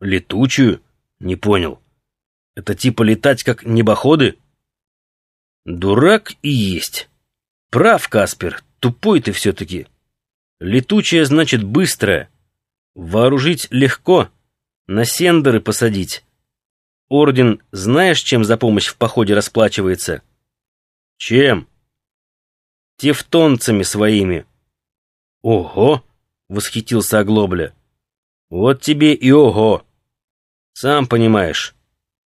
Летучую? Не понял. Это типа летать как небоходы? Дурак и есть. Прав, Каспер, тупой ты все-таки. Летучая значит быстрая. Вооружить легко, на сендеры посадить. Орден знаешь, чем за помощь в походе расплачивается? Чем? Тевтонцами своими. Ого! Восхитился Оглобля. Вот тебе и ого! Сам понимаешь,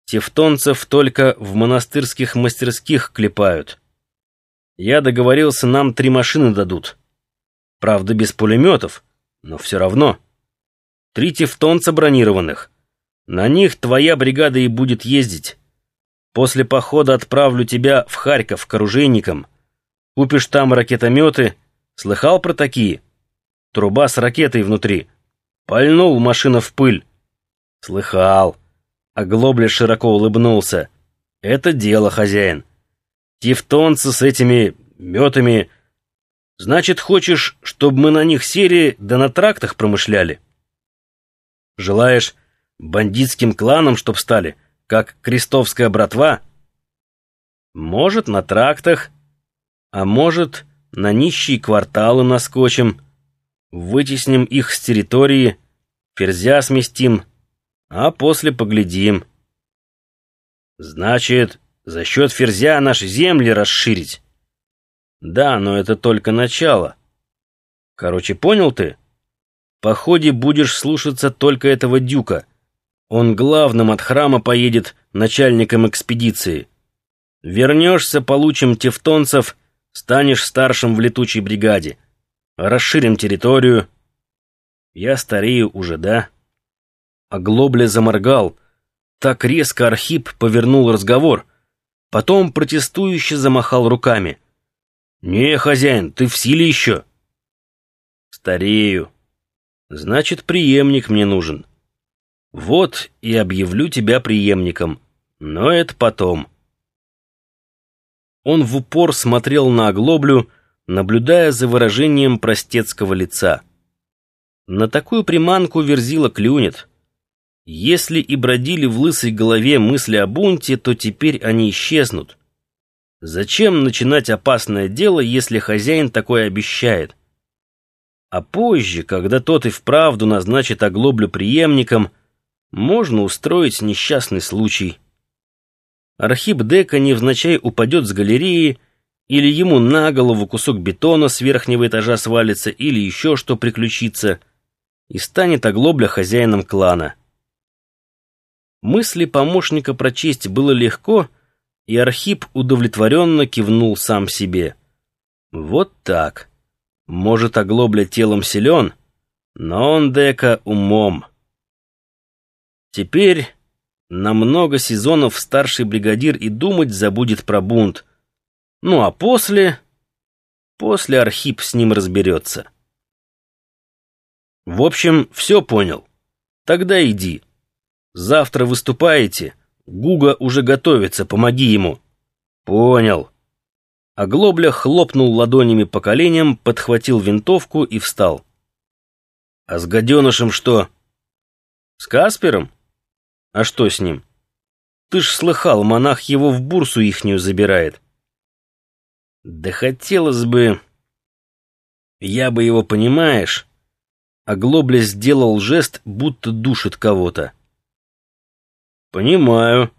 тевтонцев только в монастырских мастерских клепают. Я договорился, нам три машины дадут. Правда, без пулеметов, но все равно. Три тевтонца бронированных. На них твоя бригада и будет ездить. После похода отправлю тебя в Харьков к оружейникам. Купишь там ракетометы. Слыхал про такие? Труба с ракетой внутри. Пальнул машина в пыль. Слыхал. А Глобля широко улыбнулся. Это дело, хозяин. Тевтонцы с этими метами... Значит, хочешь, чтобы мы на них серии да на трактах промышляли? Желаешь бандитским кланом, чтоб стали, как крестовская братва? Может, на трактах, а может, на нищие кварталы наскочим, вытесним их с территории, ферзя сместим, а после поглядим. Значит, за счет ферзя наши земли расширить? Да, но это только начало. Короче, понял ты? походе будешь слушаться только этого дюка. Он главным от храма поедет начальником экспедиции. Вернешься, получим тевтонцев, станешь старшим в летучей бригаде. Расширим территорию. Я старею уже, да? А Глобля заморгал. Так резко Архип повернул разговор. Потом протестующе замахал руками. «Не, хозяин, ты в силе еще?» «Старею», Значит, преемник мне нужен. Вот и объявлю тебя преемником. Но это потом. Он в упор смотрел на оглоблю, наблюдая за выражением простецкого лица. На такую приманку верзила клюнет. Если и бродили в лысой голове мысли о бунте, то теперь они исчезнут. Зачем начинать опасное дело, если хозяин такое обещает? А позже, когда тот и вправду назначит оглоблю преемником, можно устроить несчастный случай. Архип Дека невзначай упадет с галереи, или ему на голову кусок бетона с верхнего этажа свалится, или еще что приключится, и станет оглобля хозяином клана. Мысли помощника прочесть было легко, и Архип удовлетворенно кивнул сам себе. Вот так. Может, оглобля телом силен, но он дека умом. Теперь на много сезонов старший бригадир и думать забудет про бунт. Ну а после... После Архип с ним разберется. В общем, все понял. Тогда иди. Завтра выступаете. Гуга уже готовится, помоги ему. Понял. Оглобля хлопнул ладонями по коленям, подхватил винтовку и встал. «А с гаденышем что?» «С Каспером? А что с ним? Ты ж слыхал, монах его в бурсу ихнюю забирает». «Да хотелось бы...» «Я бы его, понимаешь...» Оглобля сделал жест, будто душит кого-то. «Понимаю.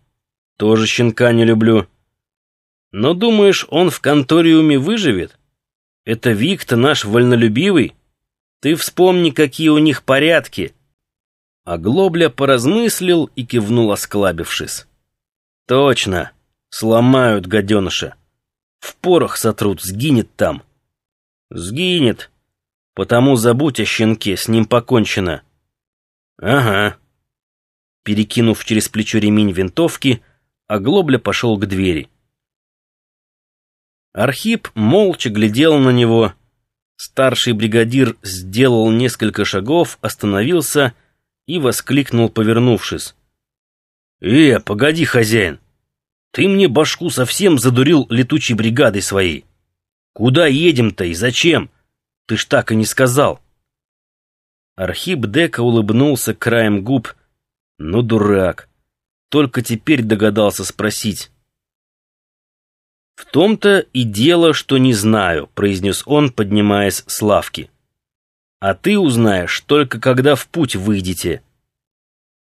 Тоже щенка не люблю». Но думаешь, он в конториуме выживет? Это Викта наш вольнолюбивый. Ты вспомни, какие у них порядки. А Глобля поразмыслил и кивнул, осклабившись. Точно, сломают гаденыша. В порох сотрут, сгинет там. Сгинет. Потому забудь о щенке, с ним покончено. Ага. Перекинув через плечо ремень винтовки, Оглобля пошел к двери. Архип молча глядел на него. Старший бригадир сделал несколько шагов, остановился и воскликнул, повернувшись. «Э, погоди, хозяин! Ты мне башку совсем задурил летучей бригадой своей. Куда едем-то и зачем? Ты ж так и не сказал!» Архип Дека улыбнулся краем губ. Ну, дурак. Только теперь догадался спросить. «В том-то и дело, что не знаю», — произнес он, поднимаясь с лавки. «А ты узнаешь только когда в путь выйдете».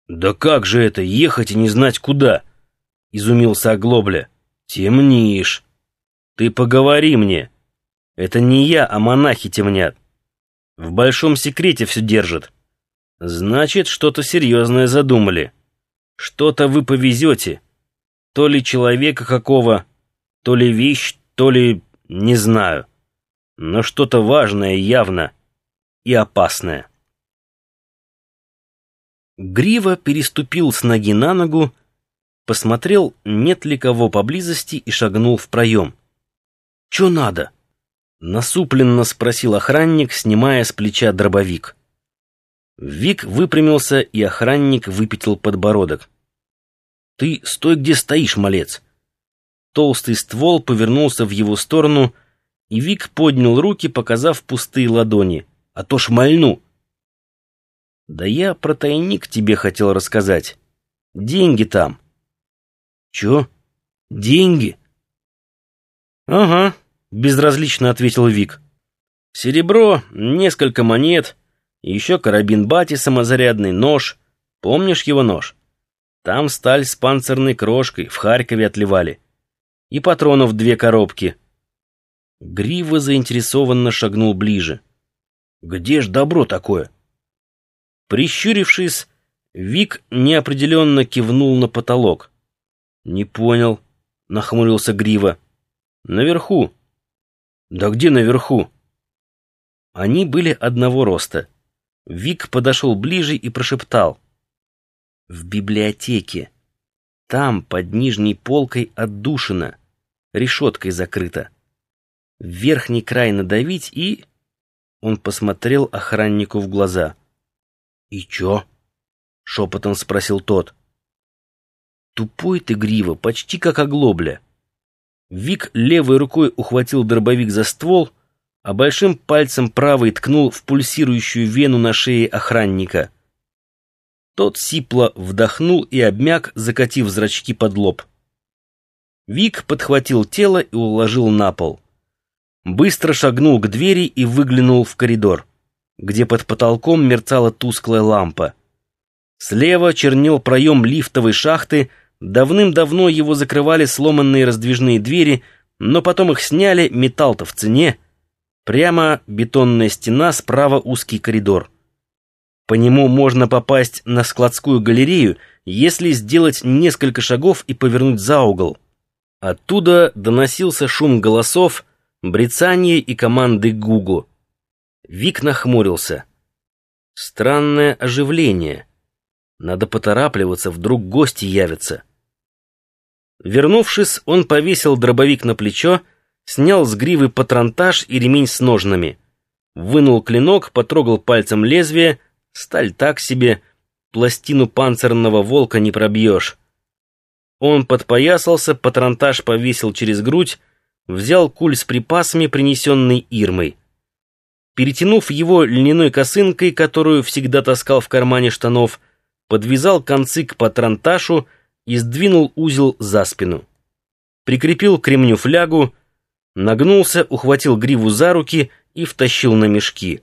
«Да как же это, ехать и не знать куда?» — изумился Оглобля. «Темнишь. Ты поговори мне. Это не я, а монахи темнят. В большом секрете все держат. Значит, что-то серьезное задумали. Что-то вы повезете. То ли человека какого, то ли вещь, то ли... не знаю. Но что-то важное явно и опасное. Грива переступил с ноги на ногу, посмотрел, нет ли кого поблизости и шагнул в проем. «Чё надо?» — насупленно спросил охранник, снимая с плеча дробовик. Вик выпрямился, и охранник выпятил подбородок. «Ты стой, где стоишь, малец!» Толстый ствол повернулся в его сторону, и Вик поднял руки, показав пустые ладони. «А то шмальну!» «Да я про тайник тебе хотел рассказать. Деньги там». «Чё? Деньги?» «Ага», — безразлично ответил Вик. «Серебро, несколько монет, еще карабин бати самозарядный, нож. Помнишь его нож? Там сталь с панцирной крошкой, в Харькове отливали и патронов две коробки. Грива заинтересованно шагнул ближе. «Где ж добро такое?» Прищурившись, Вик неопределенно кивнул на потолок. «Не понял», — нахмурился Грива. «Наверху». «Да где наверху?» Они были одного роста. Вик подошел ближе и прошептал. «В библиотеке». Там, под нижней полкой, отдушина, решеткой закрыта. Верхний край надавить и... Он посмотрел охраннику в глаза. «И чё?» — шепотом спросил тот. «Тупой ты, Грива, почти как оглобля». Вик левой рукой ухватил дробовик за ствол, а большим пальцем правой ткнул в пульсирующую вену на шее охранника — тот сипло вдохнул и обмяк, закатив зрачки под лоб. Вик подхватил тело и уложил на пол. Быстро шагнул к двери и выглянул в коридор, где под потолком мерцала тусклая лампа. Слева чернел проем лифтовой шахты, давным-давно его закрывали сломанные раздвижные двери, но потом их сняли, металл-то в цене. Прямо бетонная стена, справа узкий коридор. По нему можно попасть на складскую галерею, если сделать несколько шагов и повернуть за угол. Оттуда доносился шум голосов, брецание и команды Гугу. Вик нахмурился. Странное оживление. Надо поторапливаться, вдруг гости явятся. Вернувшись, он повесил дробовик на плечо, снял с гривы патронтаж и ремень с ножнами. Вынул клинок, потрогал пальцем лезвие — Сталь так себе, пластину панцирного волка не пробьешь. Он подпоясался, патронтаж повесил через грудь, взял куль с припасами, принесенный Ирмой. Перетянув его льняной косынкой, которую всегда таскал в кармане штанов, подвязал концы к патронташу и сдвинул узел за спину. Прикрепил к ремню флягу, нагнулся, ухватил гриву за руки и втащил на мешки.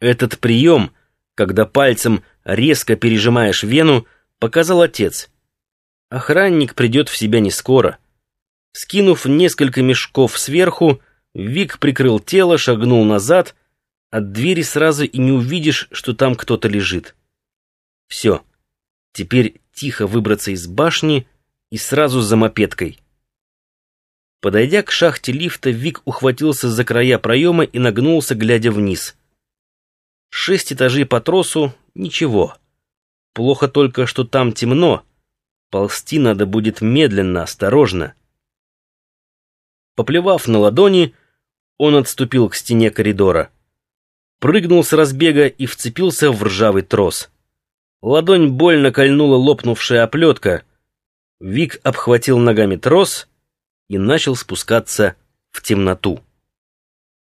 Этот прием — когда пальцем резко пережимаешь вену, показал отец. Охранник придет в себя не скоро. Скинув несколько мешков сверху, Вик прикрыл тело, шагнул назад. От двери сразу и не увидишь, что там кто-то лежит. Все. Теперь тихо выбраться из башни и сразу за мопедкой. Подойдя к шахте лифта, Вик ухватился за края проема и нагнулся, глядя вниз. Шесть этажей по тросу — ничего. Плохо только, что там темно. Ползти надо будет медленно, осторожно. Поплевав на ладони, он отступил к стене коридора. Прыгнул с разбега и вцепился в ржавый трос. Ладонь больно кольнула лопнувшая оплетка. Вик обхватил ногами трос и начал спускаться в темноту.